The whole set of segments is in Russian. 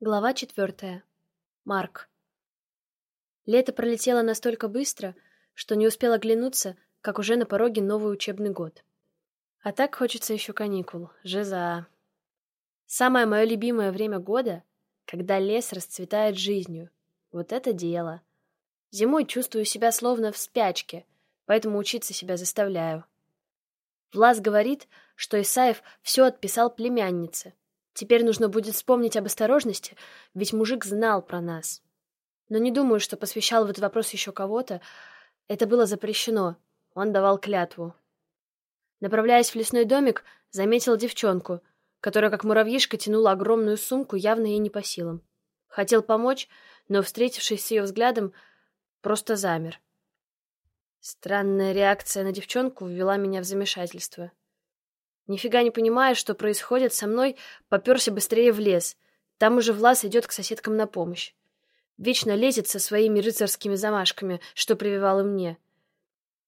Глава четвертая. Марк. Лето пролетело настолько быстро, что не успел оглянуться, как уже на пороге новый учебный год. А так хочется еще каникул. Жиза. Самое мое любимое время года, когда лес расцветает жизнью. Вот это дело. Зимой чувствую себя словно в спячке, поэтому учиться себя заставляю. Влас говорит, что Исаев все отписал племяннице, Теперь нужно будет вспомнить об осторожности, ведь мужик знал про нас. Но не думаю, что посвящал в этот вопрос еще кого-то. Это было запрещено. Он давал клятву. Направляясь в лесной домик, заметил девчонку, которая как муравьишка тянула огромную сумку, явно ей не по силам. Хотел помочь, но, встретившись с ее взглядом, просто замер. Странная реакция на девчонку ввела меня в замешательство. Нифига не понимая, что происходит со мной, попёрся быстрее в лес. Там уже Влас идет к соседкам на помощь. Вечно лезет со своими рыцарскими замашками, что прививал и мне.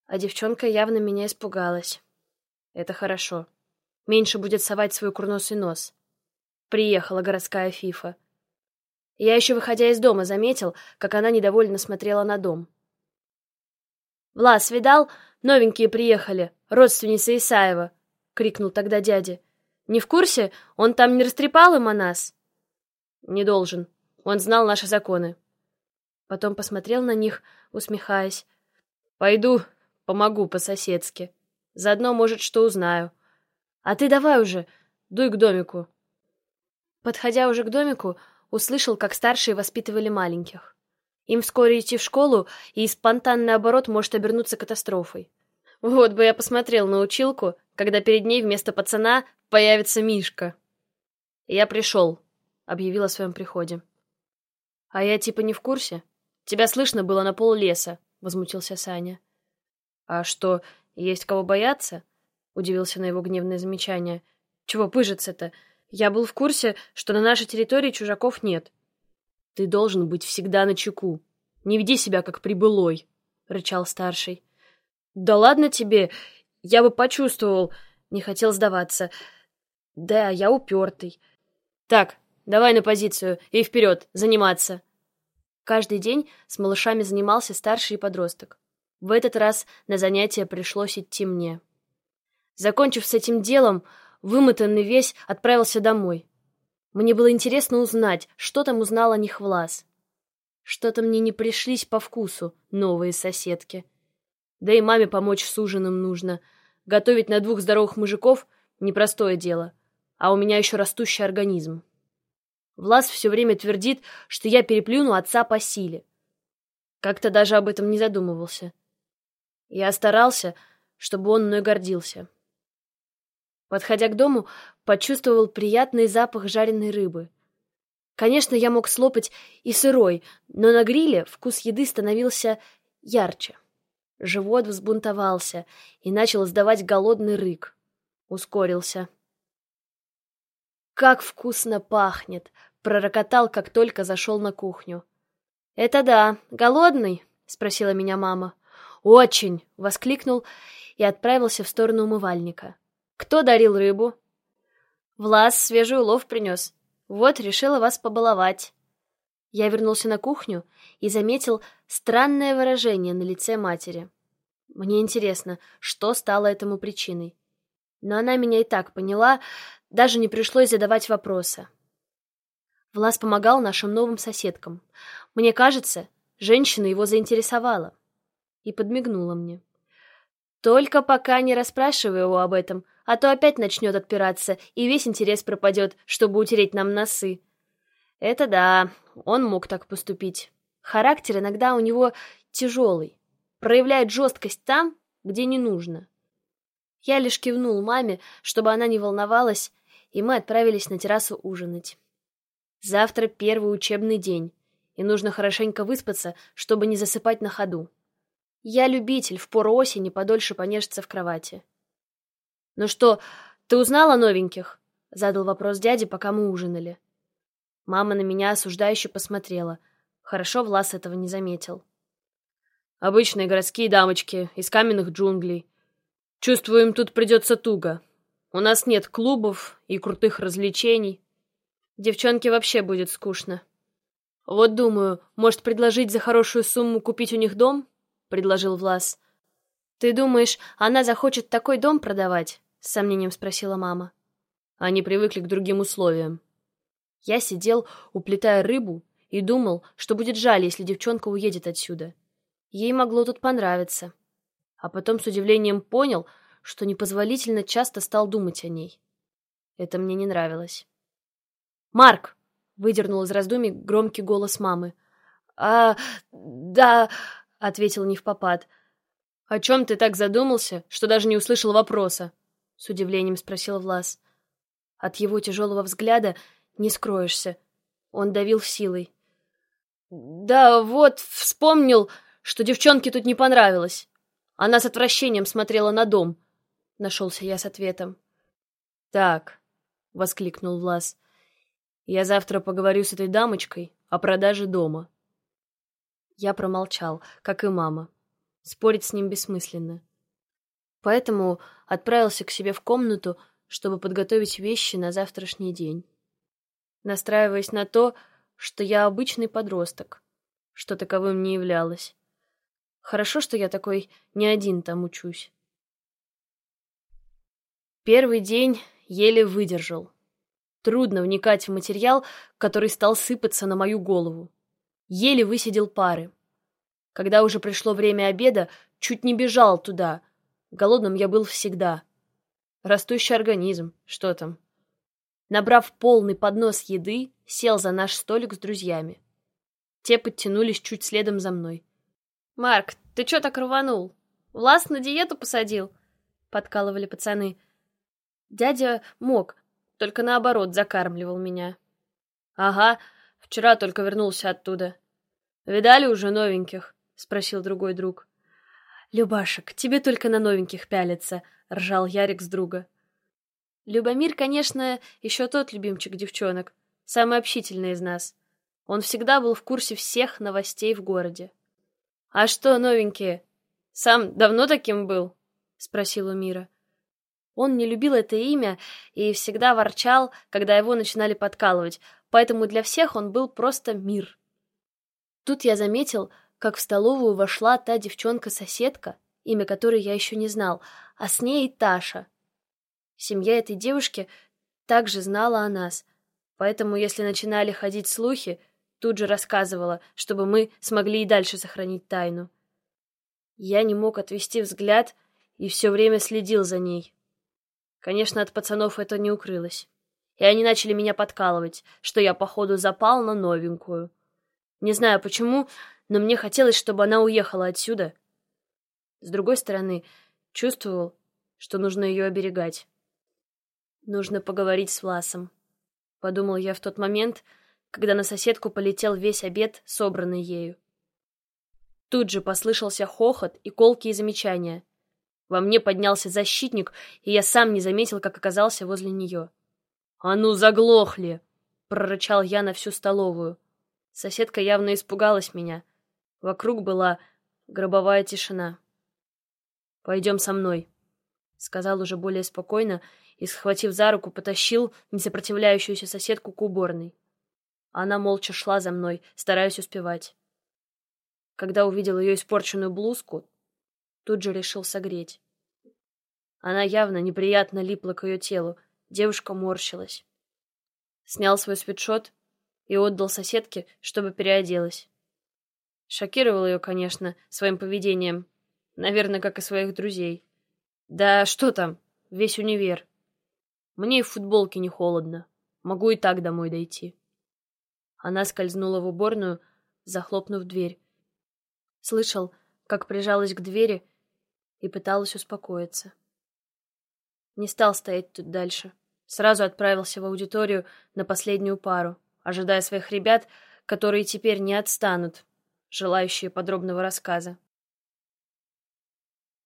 А девчонка явно меня испугалась. Это хорошо. Меньше будет совать свой курносый нос. Приехала городская фифа. Я еще, выходя из дома, заметил, как она недовольно смотрела на дом. «Влас, видал? Новенькие приехали. Родственница Исаева крикнул тогда дядя. «Не в курсе? Он там не растрепал им о нас?» «Не должен. Он знал наши законы». Потом посмотрел на них, усмехаясь. «Пойду, помогу по-соседски. Заодно, может, что узнаю. А ты давай уже, дуй к домику». Подходя уже к домику, услышал, как старшие воспитывали маленьких. Им вскоре идти в школу, и спонтанный оборот может обернуться катастрофой. Вот бы я посмотрел на училку, когда перед ней вместо пацана появится Мишка. «Я пришел», — объявил о своем приходе. «А я типа не в курсе? Тебя слышно было на пол леса», — возмутился Саня. «А что, есть кого бояться?» — удивился на его гневное замечание. «Чего пыжиться-то? Я был в курсе, что на нашей территории чужаков нет». «Ты должен быть всегда на чеку. Не веди себя как прибылой», — рычал старший. «Да ладно тебе, я бы почувствовал, не хотел сдаваться. Да, я упертый. Так, давай на позицию и вперед, заниматься. Каждый день с малышами занимался старший подросток. В этот раз на занятия пришлось идти мне. Закончив с этим делом, вымотанный весь отправился домой. Мне было интересно узнать, что там узнал о них Влас. Что-то мне не пришлись по вкусу новые соседки. Да и маме помочь с ужином нужно. Готовить на двух здоровых мужиков — непростое дело. А у меня еще растущий организм. Влас все время твердит, что я переплюну отца по силе. Как-то даже об этом не задумывался. Я старался, чтобы он мной гордился. Подходя к дому, почувствовал приятный запах жареной рыбы. Конечно, я мог слопать и сырой, но на гриле вкус еды становился ярче. Живот взбунтовался и начал издавать голодный рык. Ускорился. «Как вкусно пахнет!» — пророкотал, как только зашел на кухню. «Это да. Голодный?» — спросила меня мама. «Очень!» — воскликнул и отправился в сторону умывальника. «Кто дарил рыбу?» «Влас свежий улов принес. Вот, решила вас побаловать». Я вернулся на кухню и заметил странное выражение на лице матери. Мне интересно, что стало этому причиной. Но она меня и так поняла, даже не пришлось задавать вопроса. Влас помогал нашим новым соседкам. Мне кажется, женщина его заинтересовала. И подмигнула мне. Только пока не расспрашивай его об этом, а то опять начнет отпираться, и весь интерес пропадет, чтобы утереть нам носы. Это да, он мог так поступить. Характер иногда у него тяжелый, проявляет жесткость там, где не нужно. Я лишь кивнул маме, чтобы она не волновалась, и мы отправились на террасу ужинать. Завтра первый учебный день, и нужно хорошенько выспаться, чтобы не засыпать на ходу. Я любитель в пору осени подольше понежиться в кровати. «Ну что, ты узнала новеньких?» — задал вопрос дяде, пока мы ужинали. Мама на меня осуждающе посмотрела. Хорошо Влас этого не заметил. Обычные городские дамочки из каменных джунглей. Чувствую, им тут придется туго. У нас нет клубов и крутых развлечений. Девчонке вообще будет скучно. Вот думаю, может предложить за хорошую сумму купить у них дом? предложил Влас. Ты думаешь, она захочет такой дом продавать? с сомнением спросила мама. Они привыкли к другим условиям. Я сидел, уплетая рыбу, и думал, что будет жаль, если девчонка уедет отсюда. Ей могло тут понравиться. А потом с удивлением понял, что непозволительно часто стал думать о ней. Это мне не нравилось. «Марк!» — выдернул из раздумий громкий голос мамы. «А, да...» — ответил невпопад. «О чем ты так задумался, что даже не услышал вопроса?» — с удивлением спросил Влас. От его тяжелого взгляда не скроешься. Он давил силой. «Да вот, вспомнил, что девчонке тут не понравилось. Она с отвращением смотрела на дом». Нашелся я с ответом. «Так», — воскликнул Влас, — «я завтра поговорю с этой дамочкой о продаже дома». Я промолчал, как и мама. Спорить с ним бессмысленно. Поэтому отправился к себе в комнату, чтобы подготовить вещи на завтрашний день. Настраиваясь на то, что я обычный подросток, что таковым не являлась. Хорошо, что я такой не один там учусь. Первый день еле выдержал. Трудно вникать в материал, который стал сыпаться на мою голову. Еле высидел пары. Когда уже пришло время обеда, чуть не бежал туда. Голодным я был всегда. Растущий организм, что там. Набрав полный поднос еды, сел за наш столик с друзьями. Те подтянулись чуть следом за мной. «Марк, ты чё так рванул? Влас на диету посадил?» — подкалывали пацаны. Дядя мог, только наоборот закармливал меня. «Ага, вчера только вернулся оттуда. Видали уже новеньких?» — спросил другой друг. «Любашек, тебе только на новеньких пялится», — ржал Ярик с друга. Любомир, конечно, еще тот любимчик девчонок, самый общительный из нас. Он всегда был в курсе всех новостей в городе. «А что новенькие? Сам давно таким был?» — спросил у Мира. Он не любил это имя и всегда ворчал, когда его начинали подкалывать, поэтому для всех он был просто мир. Тут я заметил, как в столовую вошла та девчонка-соседка, имя которой я еще не знал, а с ней Таша. Семья этой девушки также знала о нас, поэтому если начинали ходить слухи, тут же рассказывала, чтобы мы смогли и дальше сохранить тайну. Я не мог отвести взгляд и все время следил за ней. Конечно, от пацанов это не укрылось. И они начали меня подкалывать, что я, походу, запал на новенькую. Не знаю почему, но мне хотелось, чтобы она уехала отсюда. С другой стороны, чувствовал, что нужно ее оберегать. Нужно поговорить с Власом. Подумал я в тот момент, когда на соседку полетел весь обед, собранный ею. Тут же послышался хохот и колкие замечания. Во мне поднялся защитник, и я сам не заметил, как оказался возле нее. «А ну, заглохли!» — прорычал я на всю столовую. Соседка явно испугалась меня. Вокруг была гробовая тишина. «Пойдем со мной», — сказал уже более спокойно и, схватив за руку, потащил несопротивляющуюся соседку к уборной. Она молча шла за мной, стараясь успевать. Когда увидел ее испорченную блузку, тут же решил согреть. Она явно неприятно липла к ее телу, девушка морщилась. Снял свой свитшот и отдал соседке, чтобы переоделась. Шокировал ее, конечно, своим поведением, наверное, как и своих друзей. Да что там, весь универ. Мне и в футболке не холодно, могу и так домой дойти. Она скользнула в уборную, захлопнув дверь. Слышал, как прижалась к двери и пыталась успокоиться. Не стал стоять тут дальше. Сразу отправился в аудиторию на последнюю пару, ожидая своих ребят, которые теперь не отстанут, желающие подробного рассказа.